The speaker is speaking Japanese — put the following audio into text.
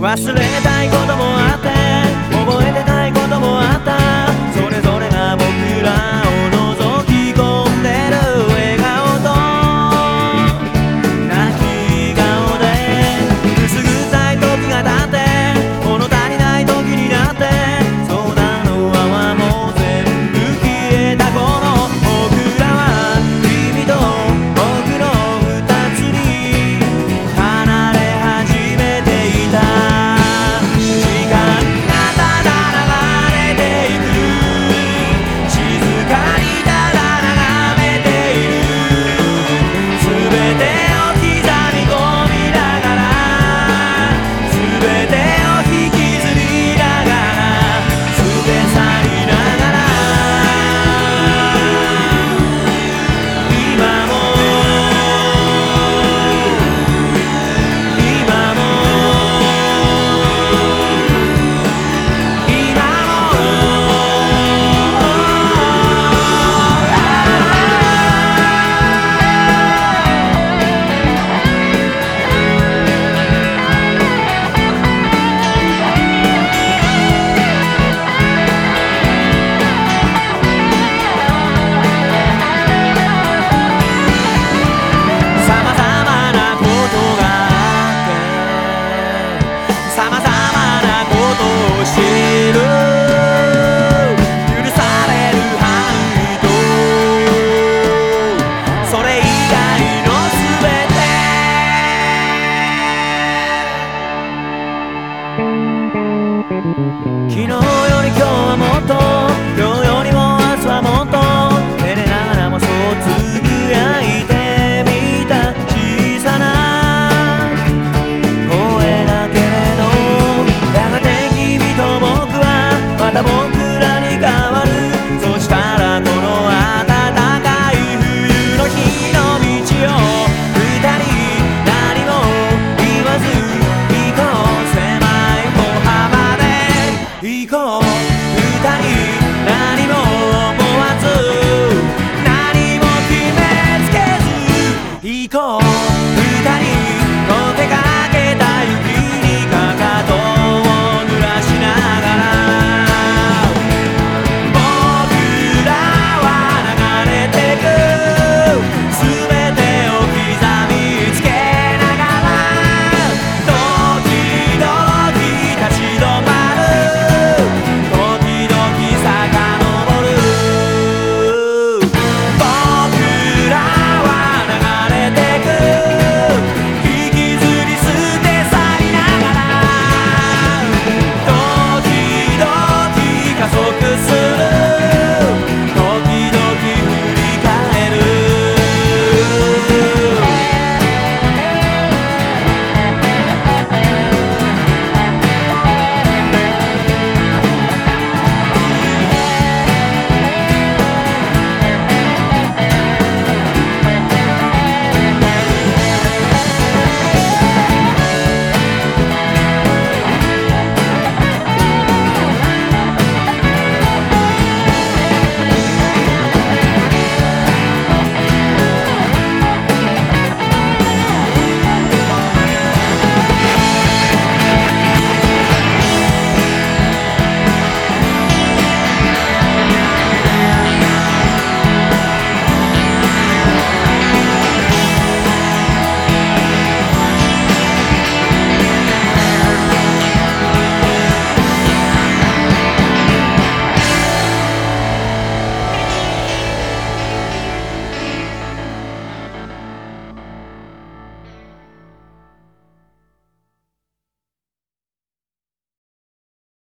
忘れたい今日は